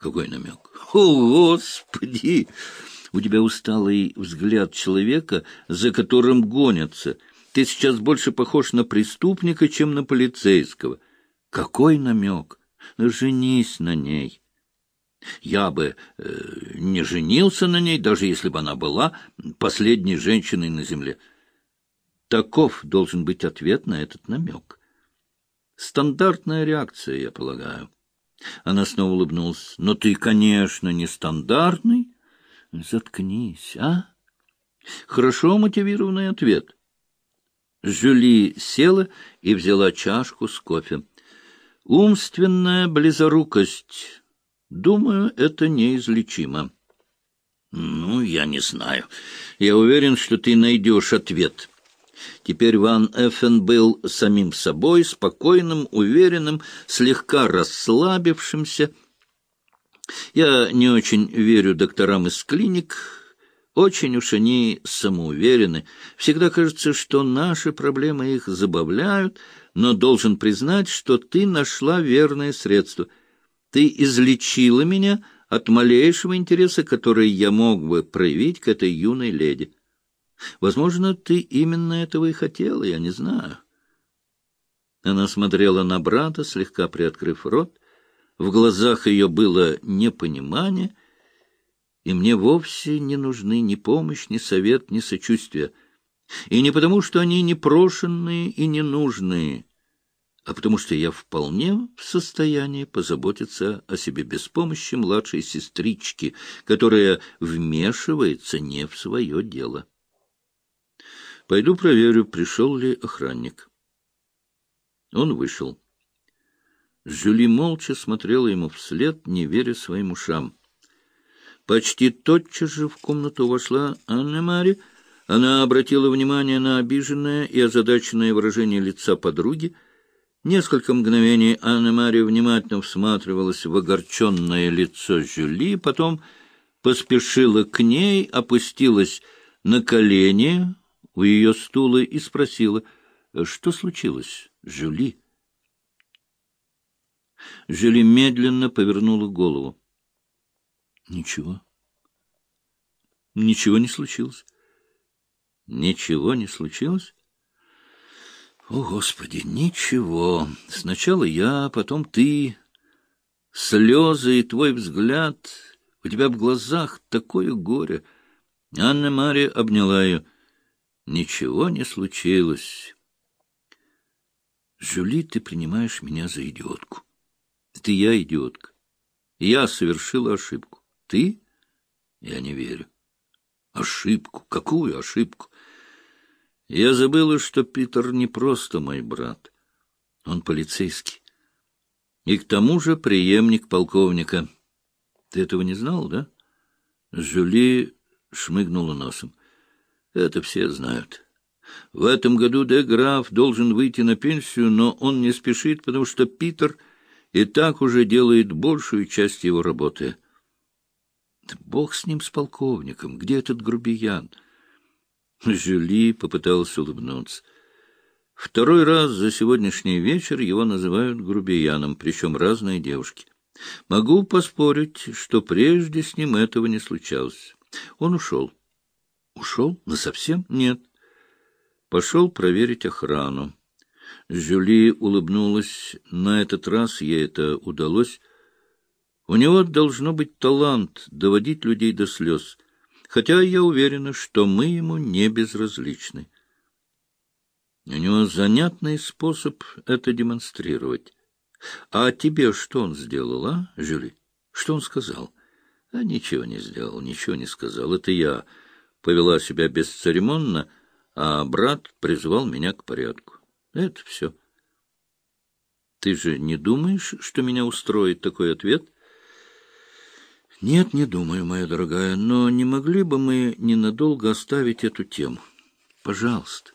Какой намек? О, Господи! У тебя усталый взгляд человека, за которым гонятся. Ты сейчас больше похож на преступника, чем на полицейского. Какой намек? Ну, женись на ней. Я бы э, не женился на ней, даже если бы она была последней женщиной на земле. Таков должен быть ответ на этот намек. Стандартная реакция, я полагаю. Она снова улыбнулась. Но ты, конечно, не стандартный. Заткнись, а? Хорошо мотивированный ответ. Жюли села и взяла чашку с кофе. Умственная близорукость. Думаю, это неизлечимо. Ну, я не знаю. Я уверен, что ты найдешь ответ. Теперь Ван Эффен был самим собой, спокойным, уверенным, слегка расслабившимся. Я не очень верю докторам из клиник, очень уж они самоуверены. Всегда кажется, что наши проблемы их забавляют, но должен признать, что ты нашла верное средство. Ты излечила меня от малейшего интереса, который я мог бы проявить к этой юной леди. Возможно, ты именно этого и хотела, я не знаю. Она смотрела на брата, слегка приоткрыв рот. В глазах ее было непонимание, и мне вовсе не нужны ни помощь, ни совет, ни сочувствие. И не потому, что они непрошенные и ненужные, а потому что я вполне в состоянии позаботиться о себе без помощи младшей сестрички, которая вмешивается не в свое дело. Пойду проверю, пришел ли охранник. Он вышел. Жюли молча смотрела ему вслед, не веря своим ушам. Почти тотчас же в комнату вошла Анна-Мари. Она обратила внимание на обиженное и озадаченное выражение лица подруги. Несколько мгновений Анна-Мари внимательно всматривалась в огорченное лицо Жюли, потом поспешила к ней, опустилась на колени, у ее стула и спросила, что случилось, Жюли? Жюли медленно повернула голову. Ничего. Ничего не случилось. Ничего не случилось? О, Господи, ничего. Сначала я, потом ты. Слезы и твой взгляд. У тебя в глазах такое горе. Анна-Мария обняла ее. Ничего не случилось. Жюли, ты принимаешь меня за идиотку. Это я идиотка. Я совершила ошибку. Ты? Я не верю. Ошибку? Какую ошибку? Я забыла, что Питер не просто мой брат. Он полицейский. И к тому же преемник полковника. Ты этого не знал, да? Жюли шмыгнула носом. Это все знают. В этом году де Граф должен выйти на пенсию, но он не спешит, потому что Питер и так уже делает большую часть его работы. Бог с ним, с полковником. Где этот грубиян? Жюли попытался улыбнуться. Второй раз за сегодняшний вечер его называют грубияном, причем разные девушки. Могу поспорить, что прежде с ним этого не случалось. Он ушел. Ушел? Насовсем? Нет. Пошел проверить охрану. Жюли улыбнулась. На этот раз ей это удалось. У него должно быть талант доводить людей до слез, хотя я уверена, что мы ему не безразличны. У него занятный способ это демонстрировать. А тебе что он сделал, а, Жюли? Что он сказал? А ничего не сделал, ничего не сказал. Это я повела себя бесцеремонно, а брат призвал меня к порядку. Это все. Ты же не думаешь, что меня устроит такой ответ? Нет, не думаю, моя дорогая, но не могли бы мы ненадолго оставить эту тему? Пожалуйста.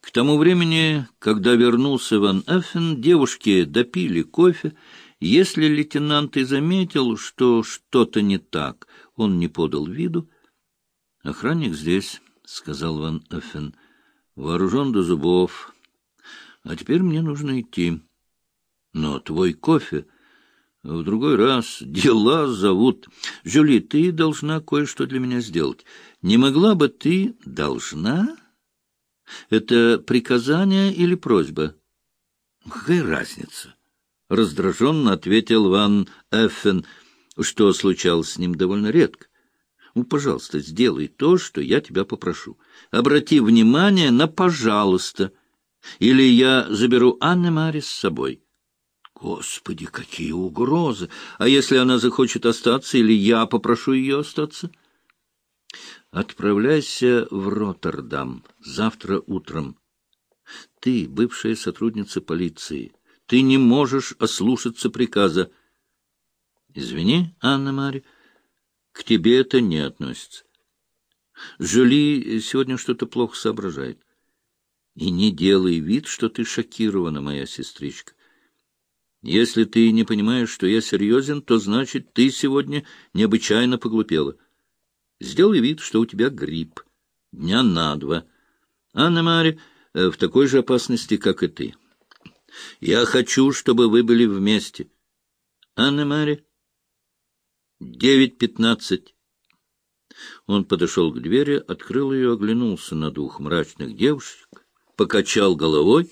К тому времени, когда вернулся Ван Эффен, девушки допили кофе. Если лейтенант и заметил, что что-то не так, он не подал виду, — Охранник здесь, — сказал Ван Эффен, — вооружен до зубов. А теперь мне нужно идти. Но твой кофе... В другой раз дела зовут. Жюли, ты должна кое-что для меня сделать. Не могла бы ты... Должна? Это приказание или просьба? Какая разница? Раздраженно ответил Ван Эффен, что случалось с ним довольно редко. Ну, пожалуйста, сделай то, что я тебя попрошу. Обрати внимание на «пожалуйста», или я заберу Анны Мари с собой. Господи, какие угрозы! А если она захочет остаться, или я попрошу ее остаться? Отправляйся в Роттердам завтра утром. Ты, бывшая сотрудница полиции, ты не можешь ослушаться приказа. Извини, Анна-Мария, к тебе это не относится. Жюли сегодня что-то плохо соображает. И не делай вид, что ты шокирована, моя сестричка. Если ты не понимаешь, что я серьезен, то значит, ты сегодня необычайно поглупела. Сделай вид, что у тебя грипп. Дня на два. Анна-Мария э, в такой же опасности, как и ты. Я хочу, чтобы вы были вместе. Анна-Мария, девять пятнадцать. Он подошел к двери, открыл ее, оглянулся на двух мрачных девушек, покачал головой.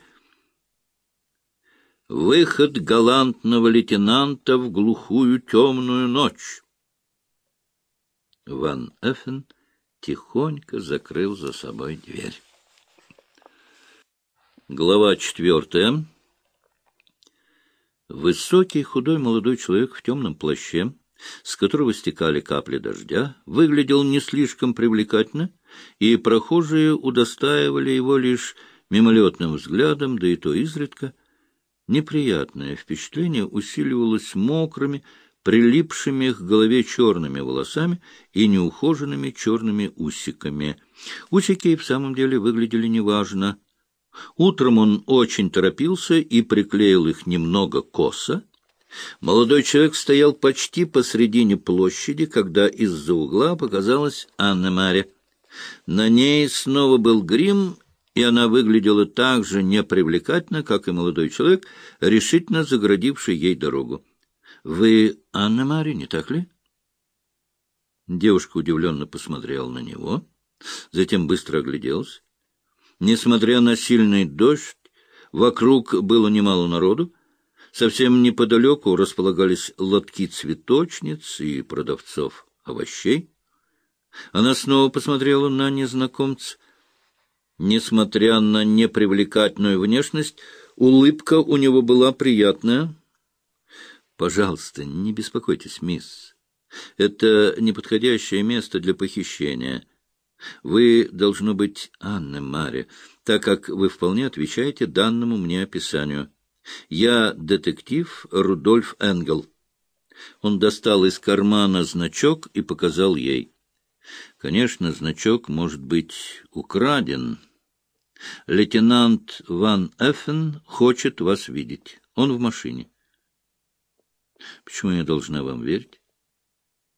Выход галантного лейтенанта в глухую темную ночь. Ван Эффен тихонько закрыл за собой дверь. Глава четвертая. Высокий, худой молодой человек в темном плаще, с которого стекали капли дождя, выглядел не слишком привлекательно, и прохожие удостаивали его лишь мимолетным взглядом, да и то изредка. Неприятное впечатление усиливалось мокрыми, прилипшими к голове черными волосами и неухоженными черными усиками. Усики в самом деле выглядели неважно — Утром он очень торопился и приклеил их немного косо. Молодой человек стоял почти посредине площади, когда из-за угла показалась Анна-Мария. На ней снова был грим, и она выглядела так же непривлекательно, как и молодой человек, решительно заградивший ей дорогу. — Вы Анна-Мария, не так ли? Девушка удивленно посмотрела на него, затем быстро огляделась. Несмотря на сильный дождь, вокруг было немало народу. Совсем неподалеку располагались лотки цветочниц и продавцов овощей. Она снова посмотрела на незнакомца. Несмотря на непривлекательную внешность, улыбка у него была приятная. — Пожалуйста, не беспокойтесь, мисс. Это неподходящее место для похищения — вы, должно быть, Анна Мария, так как вы вполне отвечаете данному мне описанию. Я детектив Рудольф Энгел. Он достал из кармана значок и показал ей. Конечно, значок может быть украден. Лейтенант Ван Эффен хочет вас видеть. Он в машине. Почему я должна вам верить?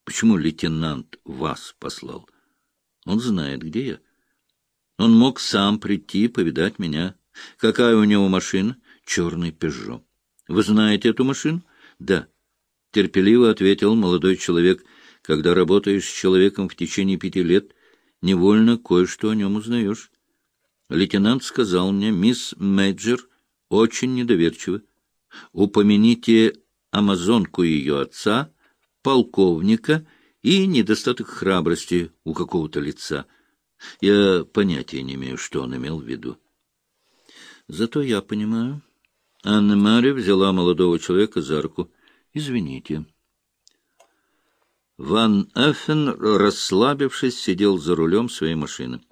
Почему лейтенант вас послал? Он знает, где я. Он мог сам прийти повидать меня. Какая у него машина? Черный «Пежо». Вы знаете эту машину? Да. Терпеливо ответил молодой человек. Когда работаешь с человеком в течение пяти лет, невольно кое-что о нем узнаешь. Лейтенант сказал мне, мисс Мэйджер очень недоверчива. Упомяните амазонку ее отца, полковника и недостаток храбрости у какого-то лица. Я понятия не имею, что он имел в виду. Зато я понимаю. Анна-Мария взяла молодого человека за руку. «Извините». Ван Эффен, расслабившись, сидел за рулем своей машины.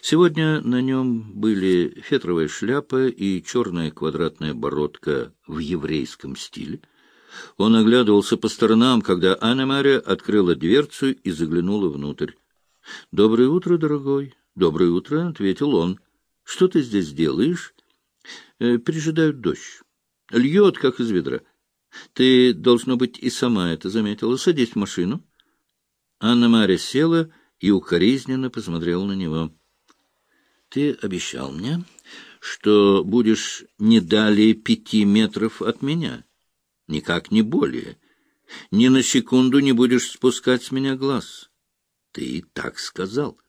Сегодня на нем были фетровая шляпа и черная квадратная бородка в еврейском стиле. Он оглядывался по сторонам, когда Анна-Мария открыла дверцу и заглянула внутрь. — Доброе утро, дорогой. — Доброе утро, — ответил он. — Что ты здесь делаешь? Э, — Пережидают дождь. Льет, как из ведра. Ты, должно быть, и сама это заметила. Садись в машину. Анна-Мария села и укоризненно посмотрела на него. — Ты обещал мне, что будешь не далее пяти метров от меня. — Никак не более. Ни на секунду не будешь спускать с меня глаз. Ты так сказал.